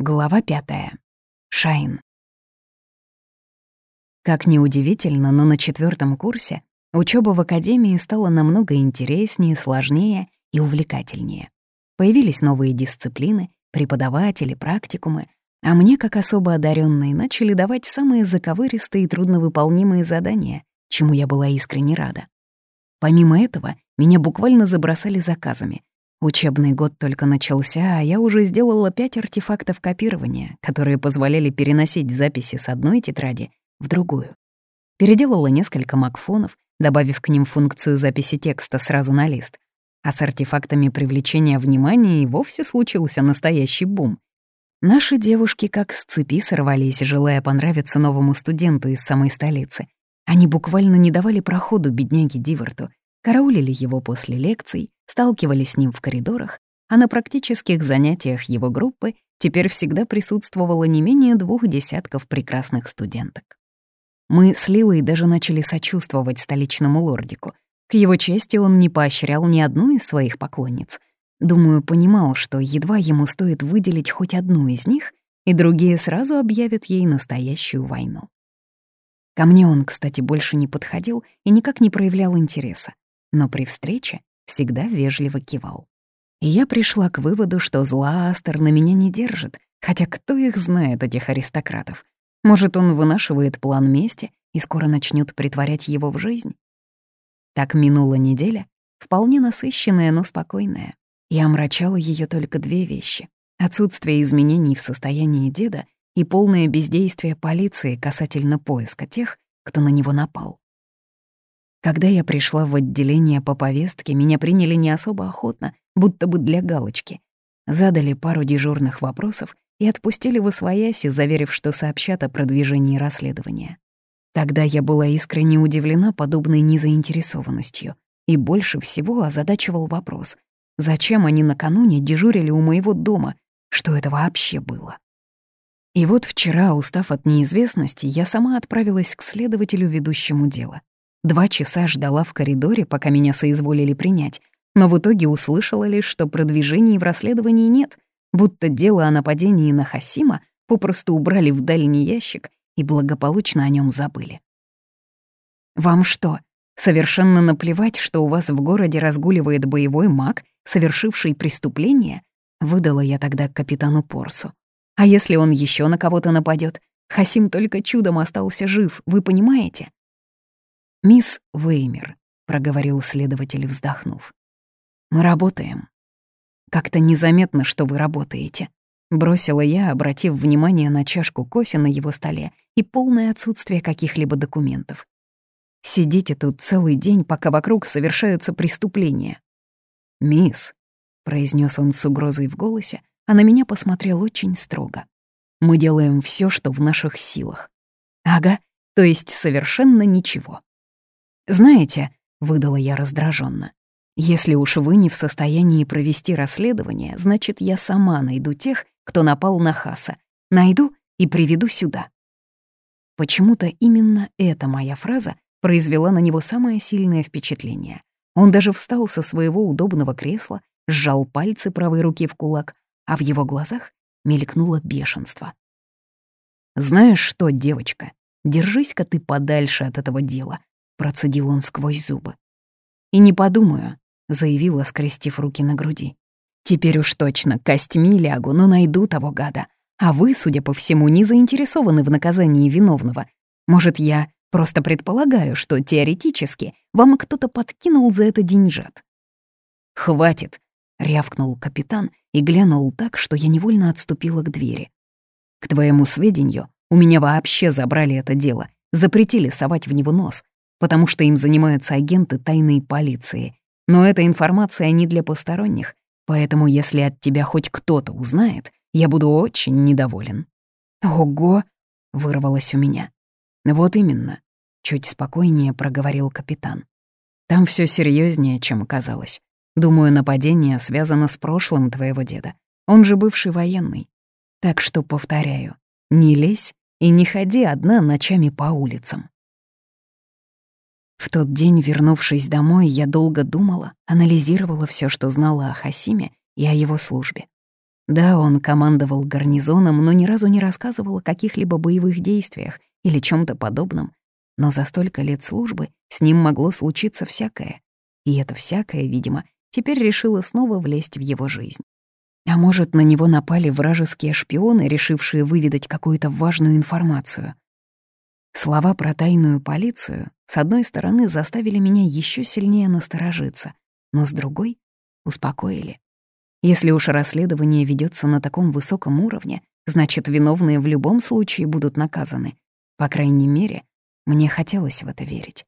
Глава пятая. Шайн. Как ни удивительно, но на четвертом курсе учеба в академии стала намного интереснее, сложнее и увлекательнее. Появились новые дисциплины, преподаватели, практикумы, а мне, как особо одаренной, начали давать самые заковыристые и трудновыполнимые задания, чему я была искренне рада. Помимо этого, меня буквально забросали заказами, Учебный год только начался, а я уже сделала пять артефактов копирования, которые позволяли переносить записи с одной тетради в другую. Переделала несколько макфонов, добавив к ним функцию записи текста сразу на лист. А с артефактами привлечения внимания и вовсе случился настоящий бум. Наши девушки как с цепи сорвались, желая понравиться новому студенту из самой столицы. Они буквально не давали проходу бедняге Диверту, караулили его после лекций, сталкивались с ним в коридорах, а на практических занятиях его группы теперь всегда присутствовало не менее двух десятков прекрасных студенток. Мы с Лилой даже начали сочувствовать столичному лордику. К его чести он не поощрял ни одну из своих поклонниц. Думаю, понимал, что едва ему стоит выделить хоть одну из них, и другие сразу объявят ей настоящую войну. Ко мне он, кстати, больше не подходил и никак не проявлял интереса. Но при встрече всегда вежливо кивал. И я пришла к выводу, что зла Астер на меня не держит, хотя кто их знает, этих аристократов? Может, он вынашивает план мести и скоро начнет притворять его в жизнь? Так минула неделя, вполне насыщенная, но спокойная, и омрачало ее только две вещи — отсутствие изменений в состоянии деда и полное бездействие полиции касательно поиска тех, кто на него напал. Когда я пришла в отделение по повестке, меня приняли не особо охотно, будто бы для галочки. Задали пару дежурных вопросов и отпустили в освояси, заверив, что сообщат о продвижении расследования. Тогда я была искренне удивлена подобной незаинтересованностью и больше всего озадачивал вопрос, зачем они накануне дежурили у моего дома, что это вообще было. И вот вчера, устав от неизвестности, я сама отправилась к следователю, ведущему дело. Два часа ждала в коридоре, пока меня соизволили принять, но в итоге услышала лишь, что продвижений в расследовании нет, будто дело о нападении на Хасима попросту убрали в дальний ящик и благополучно о нем забыли. «Вам что, совершенно наплевать, что у вас в городе разгуливает боевой маг, совершивший преступление?» — выдала я тогда капитану Порсу. «А если он еще на кого-то нападет? Хасим только чудом остался жив, вы понимаете?» «Мисс Веймер», — проговорил следователь, вздохнув. «Мы работаем». «Как-то незаметно, что вы работаете», — бросила я, обратив внимание на чашку кофе на его столе и полное отсутствие каких-либо документов. «Сидите тут целый день, пока вокруг совершаются преступления». «Мисс», — произнес он с угрозой в голосе, а на меня посмотрел очень строго. «Мы делаем все, что в наших силах». «Ага, то есть совершенно ничего». «Знаете», — выдала я раздраженно, «если уж вы не в состоянии провести расследование, значит, я сама найду тех, кто напал на Хаса. Найду и приведу сюда». Почему-то именно эта моя фраза произвела на него самое сильное впечатление. Он даже встал со своего удобного кресла, сжал пальцы правой руки в кулак, а в его глазах мелькнуло бешенство. «Знаешь что, девочка, держись-ка ты подальше от этого дела процедил он сквозь зубы. «И не подумаю», — заявила, скрестив руки на груди. «Теперь уж точно костьми лягу, но найду того гада. А вы, судя по всему, не заинтересованы в наказании виновного. Может, я просто предполагаю, что теоретически вам кто-то подкинул за это деньжат». «Хватит», — рявкнул капитан и глянул так, что я невольно отступила к двери. «К твоему сведению, у меня вообще забрали это дело, запретили совать в него нос, потому что им занимаются агенты тайной полиции. Но эта информация не для посторонних, поэтому если от тебя хоть кто-то узнает, я буду очень недоволен». «Ого!» — вырвалось у меня. «Вот именно», — чуть спокойнее проговорил капитан. «Там все серьезнее, чем казалось. Думаю, нападение связано с прошлым твоего деда. Он же бывший военный. Так что, повторяю, не лезь и не ходи одна ночами по улицам. В тот день, вернувшись домой, я долго думала, анализировала все, что знала о Хасиме и о его службе. Да, он командовал гарнизоном, но ни разу не рассказывал о каких-либо боевых действиях или чем то подобном. Но за столько лет службы с ним могло случиться всякое. И это всякое, видимо, теперь решило снова влезть в его жизнь. А может, на него напали вражеские шпионы, решившие выведать какую-то важную информацию. Слова про тайную полицию, с одной стороны, заставили меня еще сильнее насторожиться, но с другой — успокоили. Если уж расследование ведется на таком высоком уровне, значит, виновные в любом случае будут наказаны. По крайней мере, мне хотелось в это верить.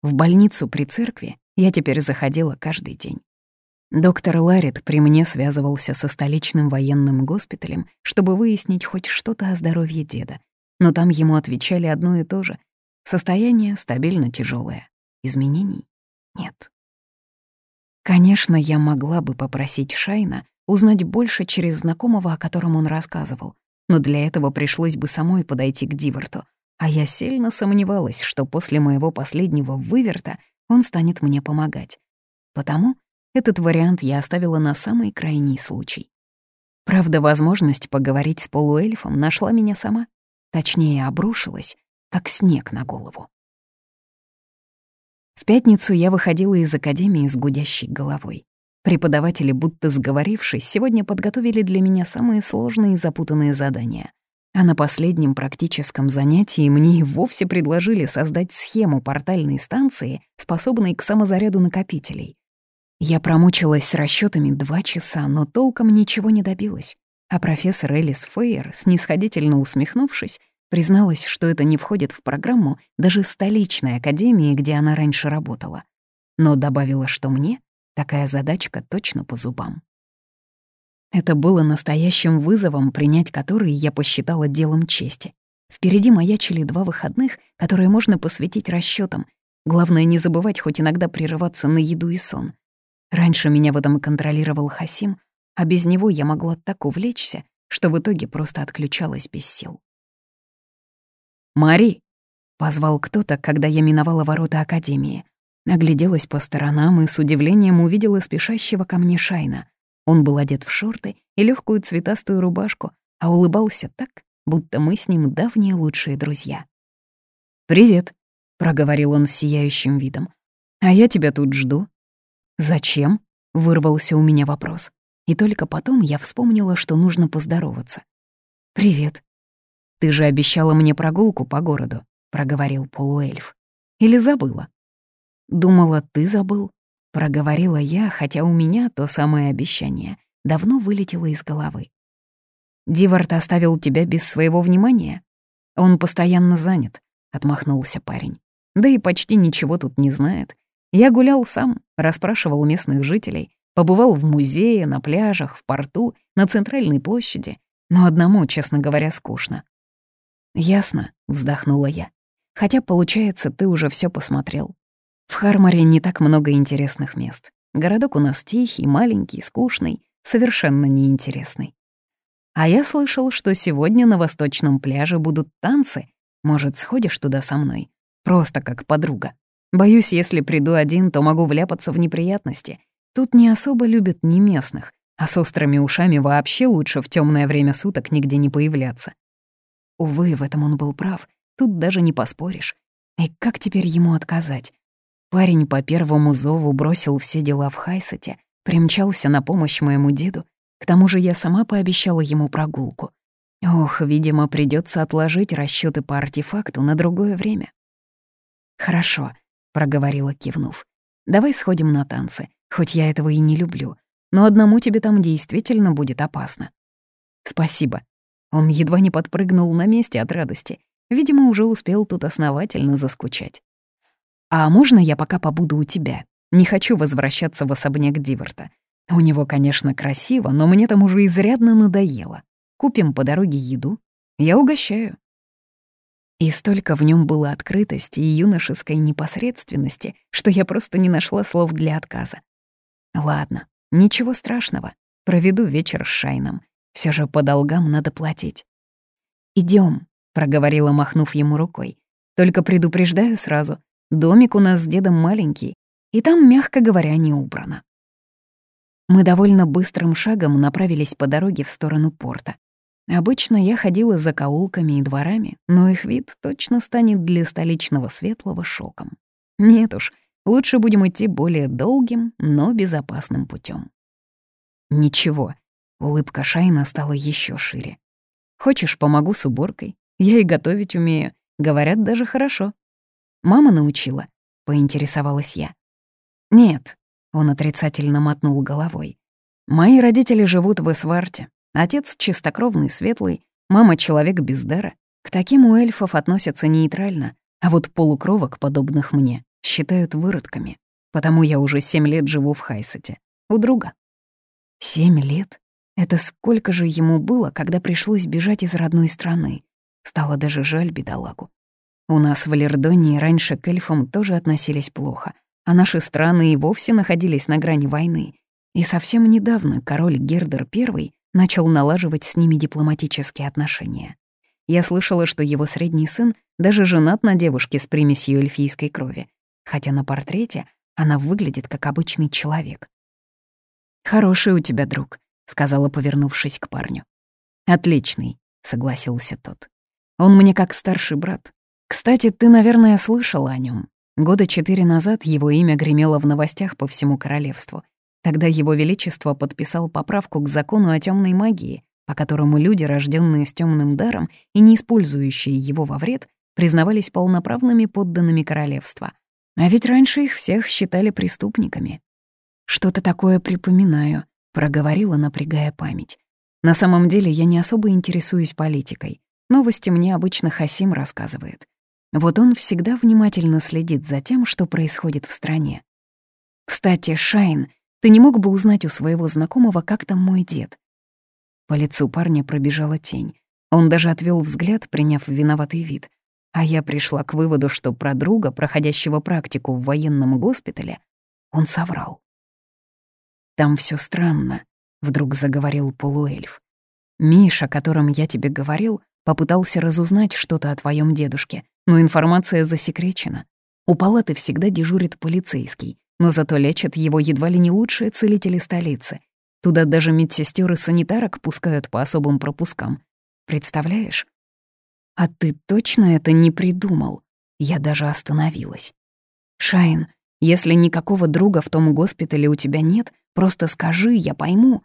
В больницу при церкви я теперь заходила каждый день. Доктор Ларит при мне связывался со столичным военным госпиталем, чтобы выяснить хоть что-то о здоровье деда. Но там ему отвечали одно и то же. Состояние стабильно тяжелое. Изменений нет. Конечно, я могла бы попросить Шайна узнать больше через знакомого, о котором он рассказывал, но для этого пришлось бы самой подойти к Диверту, а я сильно сомневалась, что после моего последнего выверта он станет мне помогать. Потому этот вариант я оставила на самый крайний случай. Правда, возможность поговорить с полуэльфом нашла меня сама, точнее, обрушилась, как снег на голову. В пятницу я выходила из академии с гудящей головой. Преподаватели, будто сговорившись, сегодня подготовили для меня самые сложные и запутанные задания. А на последнем практическом занятии мне и вовсе предложили создать схему портальной станции, способной к самозаряду накопителей. Я промучилась с расчетами два часа, но толком ничего не добилась. А профессор Элис Фейер, снисходительно усмехнувшись, Призналась, что это не входит в программу даже столичной академии, где она раньше работала. Но добавила, что мне такая задачка точно по зубам. Это было настоящим вызовом, принять который я посчитала делом чести. Впереди маячили два выходных, которые можно посвятить расчетам. Главное, не забывать хоть иногда прерываться на еду и сон. Раньше меня в этом контролировал Хасим, а без него я могла так увлечься, что в итоге просто отключалась без сил. «Мари!» — позвал кто-то, когда я миновала ворота Академии. Огляделась по сторонам и с удивлением увидела спешащего ко мне Шайна. Он был одет в шорты и легкую цветастую рубашку, а улыбался так, будто мы с ним давние лучшие друзья. «Привет», — проговорил он с сияющим видом. «А я тебя тут жду». «Зачем?» — вырвался у меня вопрос. И только потом я вспомнила, что нужно поздороваться. «Привет», «Ты же обещала мне прогулку по городу», — проговорил полуэльф. «Или забыла?» «Думала, ты забыл», — проговорила я, хотя у меня то самое обещание давно вылетело из головы. «Дивард оставил тебя без своего внимания?» «Он постоянно занят», — отмахнулся парень. «Да и почти ничего тут не знает. Я гулял сам, расспрашивал местных жителей, побывал в музее, на пляжах, в порту, на центральной площади, но одному, честно говоря, скучно. «Ясно», — вздохнула я. «Хотя, получается, ты уже все посмотрел. В Харморе не так много интересных мест. Городок у нас тихий, маленький, скучный, совершенно неинтересный. А я слышал, что сегодня на восточном пляже будут танцы. Может, сходишь туда со мной? Просто как подруга. Боюсь, если приду один, то могу вляпаться в неприятности. Тут не особо любят ни местных, а с острыми ушами вообще лучше в темное время суток нигде не появляться. Увы, в этом он был прав, тут даже не поспоришь. И как теперь ему отказать? Парень по первому зову бросил все дела в Хайсете, примчался на помощь моему деду. К тому же я сама пообещала ему прогулку. Ох, видимо, придется отложить расчеты по артефакту на другое время. «Хорошо», — проговорила, кивнув. «Давай сходим на танцы, хоть я этого и не люблю. Но одному тебе там действительно будет опасно». «Спасибо», он едва не подпрыгнул на месте от радости. Видимо, уже успел тут основательно заскучать. «А можно я пока побуду у тебя? Не хочу возвращаться в особняк Диверта. У него, конечно, красиво, но мне там уже изрядно надоело. Купим по дороге еду. Я угощаю». И столько в нем было открытости и юношеской непосредственности, что я просто не нашла слов для отказа. Ладно, ничего страшного. Проведу вечер с Шайном. Все же по долгам надо платить. Идем, проговорила, махнув ему рукой. «Только предупреждаю сразу, домик у нас с дедом маленький, и там, мягко говоря, не убрано». Мы довольно быстрым шагом направились по дороге в сторону порта. Обычно я ходила за каулками и дворами, но их вид точно станет для столичного светлого шоком. Нет уж, лучше будем идти более долгим, но безопасным путем. Ничего, улыбка Шайна стала еще шире. Хочешь, помогу с уборкой? Я и готовить умею. Говорят, даже хорошо. Мама научила, поинтересовалась я. Нет, он отрицательно мотнул головой. Мои родители живут в Эсварте, Отец чистокровный, светлый, мама — человек без дара. К таким у эльфов относятся нейтрально, а вот полукровок, подобных мне, считают выродками. Потому я уже семь лет живу в Хайсете. У друга. Семь лет? Это сколько же ему было, когда пришлось бежать из родной страны? Стало даже жаль бедолагу. У нас в Лердонии раньше к эльфам тоже относились плохо, а наши страны и вовсе находились на грани войны. И совсем недавно король Гердер I начал налаживать с ними дипломатические отношения. Я слышала, что его средний сын даже женат на девушке с примесью эльфийской крови, хотя на портрете она выглядит как обычный человек. «Хороший у тебя друг», — сказала, повернувшись к парню. «Отличный», — согласился тот. «Он мне как старший брат. Кстати, ты, наверное, слышал о нем. Года четыре назад его имя гремело в новостях по всему королевству. Тогда Его Величество подписал поправку к закону о темной магии, по которому люди, рожденные с темным даром и не использующие его во вред, признавались полноправными подданными королевства. А ведь раньше их всех считали преступниками. «Что-то такое припоминаю», — проговорила, напрягая память. «На самом деле я не особо интересуюсь политикой. Новости мне обычно Хасим рассказывает. Вот он всегда внимательно следит за тем, что происходит в стране. Кстати, Шайн, ты не мог бы узнать у своего знакомого, как там мой дед?» По лицу парня пробежала тень. Он даже отвел взгляд, приняв виноватый вид. А я пришла к выводу, что про друга, проходящего практику в военном госпитале, он соврал. «Там все странно», — вдруг заговорил полуэльф. «Миша, о котором я тебе говорил, попытался разузнать что-то о твоем дедушке, но информация засекречена. У палаты всегда дежурит полицейский, но зато лечат его едва ли не лучшие целители столицы. Туда даже медсестер и санитарок пускают по особым пропускам. Представляешь? А ты точно это не придумал? Я даже остановилась. Шайн, если никакого друга в том госпитале у тебя нет, просто скажи, я пойму.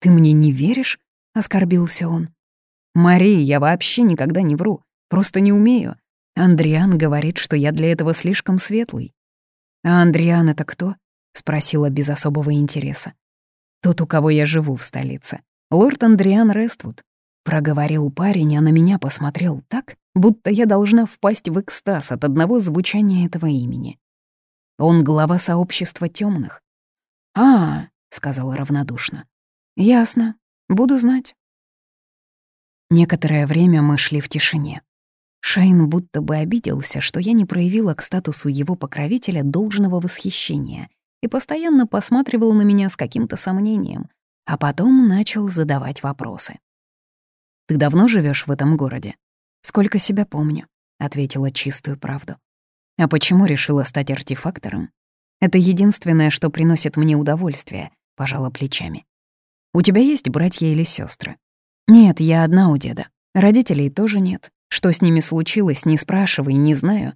Ты мне не веришь? Оскорбился он. Мария, я вообще никогда не вру. Просто не умею. Андриан говорит, что я для этого слишком светлый. «А Андриан это кто?» — спросила без особого интереса. «Тот, у кого я живу в столице. Лорд Андриан Рествуд», — проговорил парень, а на меня посмотрел так, будто я должна впасть в экстаз от одного звучания этого имени. Он глава сообщества темных. «А, — сказала равнодушно, — ясно, буду знать». Некоторое время мы шли в тишине. Шайн будто бы обиделся, что я не проявила к статусу его покровителя должного восхищения и постоянно посматривал на меня с каким-то сомнением, а потом начал задавать вопросы. «Ты давно живешь в этом городе?» «Сколько себя помню», — ответила чистую правду. «А почему решила стать артефактором?» «Это единственное, что приносит мне удовольствие», — пожала плечами. «У тебя есть братья или сестры? «Нет, я одна у деда. Родителей тоже нет. Что с ними случилось, не спрашивай, не знаю.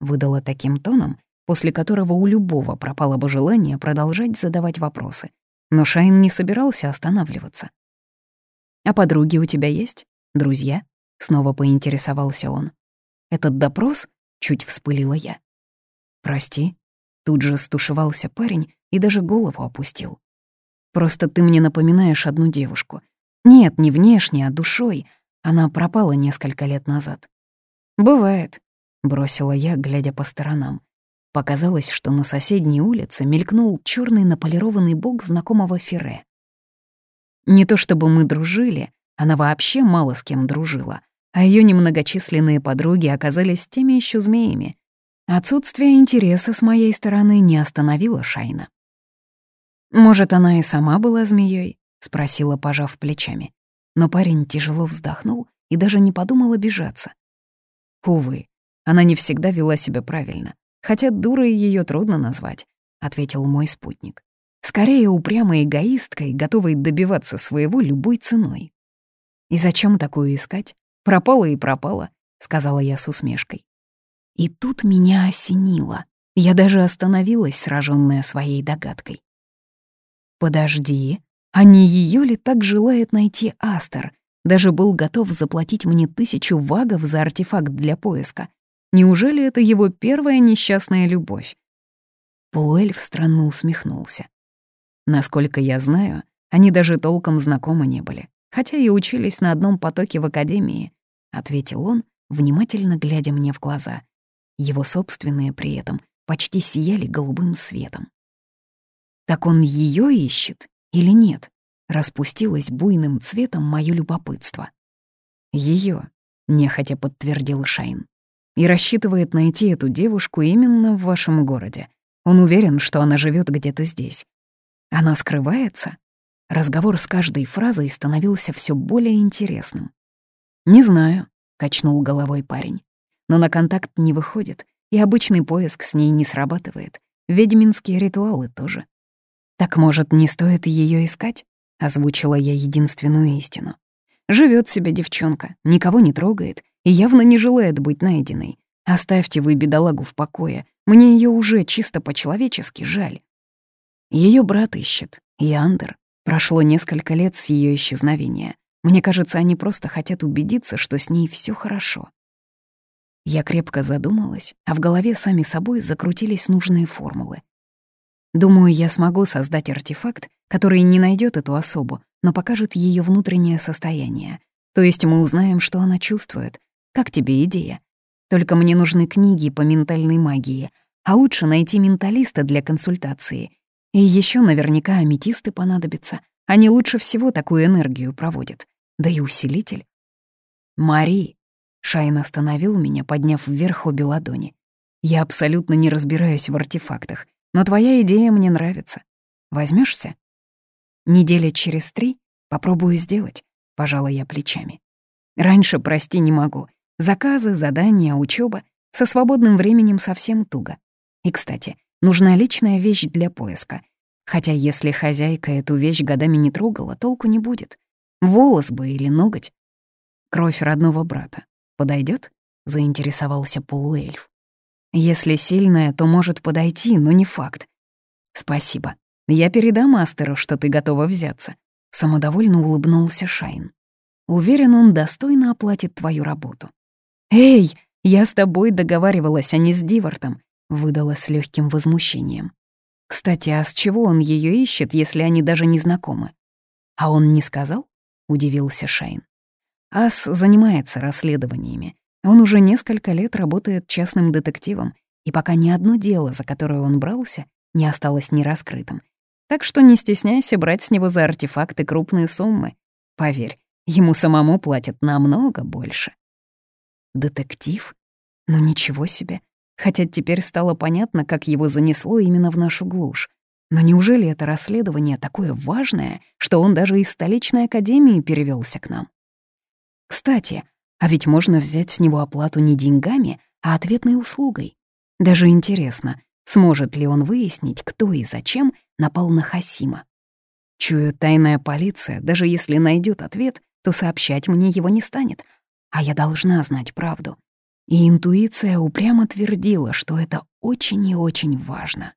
Выдала таким тоном, после которого у любого пропало бы желание продолжать задавать вопросы. Но Шайн не собирался останавливаться. «А подруги у тебя есть? Друзья?» — снова поинтересовался он. «Этот допрос?» — чуть вспылила я. «Прости». Тут же стушевался парень и даже голову опустил. «Просто ты мне напоминаешь одну девушку. Нет, не внешне, а душой. Она пропала несколько лет назад. «Бывает», — бросила я, глядя по сторонам. Показалось, что на соседней улице мелькнул черный наполированный бок знакомого Ферре. Не то чтобы мы дружили, она вообще мало с кем дружила, а ее немногочисленные подруги оказались теми еще змеями. Отсутствие интереса с моей стороны не остановило Шайна. «Может, она и сама была змеей? спросила, пожав плечами но парень тяжело вздохнул и даже не подумал обижаться. «Увы, она не всегда вела себя правильно, хотя дурой ее трудно назвать», — ответил мой спутник. Скорее упрямой эгоисткой, готовой добиваться своего любой ценой. «И зачем такую искать? Пропала и пропала», — сказала я с усмешкой. И тут меня осенило. Я даже остановилась, сраженная своей догадкой. «Подожди, а не ее ли так желает найти Астер? Даже был готов заплатить мне тысячу вагов за артефакт для поиска. Неужели это его первая несчастная любовь?» Полуэльф странно усмехнулся. Насколько я знаю, они даже толком знакомы не были, хотя и учились на одном потоке в академии, — ответил он, внимательно глядя мне в глаза. Его собственные при этом почти сияли голубым светом. Так он ее ищет или нет? Распустилось буйным цветом мое любопытство. Ее, нехотя подтвердил Шайн. И рассчитывает найти эту девушку именно в вашем городе. Он уверен, что она живет где-то здесь. Она скрывается? Разговор с каждой фразой становился все более интересным. «Не знаю», — качнул головой парень. «Но на контакт не выходит, и обычный поиск с ней не срабатывает. Ведьминские ритуалы тоже. «Так, может, не стоит ее искать?» — озвучила я единственную истину. Живет себе девчонка, никого не трогает и явно не желает быть найденной. Оставьте вы бедолагу в покое, мне ее уже чисто по-человечески жаль. Ее брат ищет, и Андер. Прошло несколько лет с ее исчезновения. Мне кажется, они просто хотят убедиться, что с ней все хорошо. Я крепко задумалась, а в голове сами собой закрутились нужные формулы. Думаю, я смогу создать артефакт, который не найдет эту особу, но покажет ее внутреннее состояние. То есть мы узнаем, что она чувствует. Как тебе идея? Только мне нужны книги по ментальной магии, а лучше найти менталиста для консультации. И еще наверняка аметисты понадобятся. Они лучше всего такую энергию проводят. Да и усилитель. Мари, Шайн остановил меня, подняв вверх обе ладони. «Я абсолютно не разбираюсь в артефактах, но твоя идея мне нравится. Возьмешься? Недели через три попробую сделать», — пожала я плечами. «Раньше, прости, не могу. Заказы, задания, учеба. Со свободным временем совсем туго. И, кстати, нужна личная вещь для поиска. Хотя если хозяйка эту вещь годами не трогала, толку не будет. Волос бы или ноготь. Кровь родного брата. Подойдет? заинтересовался полуэльф. Если сильная, то может подойти, но не факт. Спасибо. Я передам мастеру, что ты готова взяться. Самодовольно улыбнулся Шайн. Уверен, он достойно оплатит твою работу. Эй, я с тобой договаривалась, а не с Дивартом, выдала с легким возмущением. Кстати, а с чего он ее ищет, если они даже не знакомы? А он не сказал? удивился Шайн. Ас занимается расследованиями. Он уже несколько лет работает частным детективом, и пока ни одно дело, за которое он брался, не осталось нераскрытым. Так что не стесняйся брать с него за артефакты крупные суммы. Поверь, ему самому платят намного больше. Детектив? Ну ничего себе. Хотя теперь стало понятно, как его занесло именно в нашу глушь. Но неужели это расследование такое важное, что он даже из столичной академии перевелся к нам? Кстати, а ведь можно взять с него оплату не деньгами, а ответной услугой. Даже интересно, сможет ли он выяснить, кто и зачем напал на Хасима. Чую, тайная полиция, даже если найдет ответ, то сообщать мне его не станет, а я должна знать правду. И интуиция упрямо твердила, что это очень и очень важно.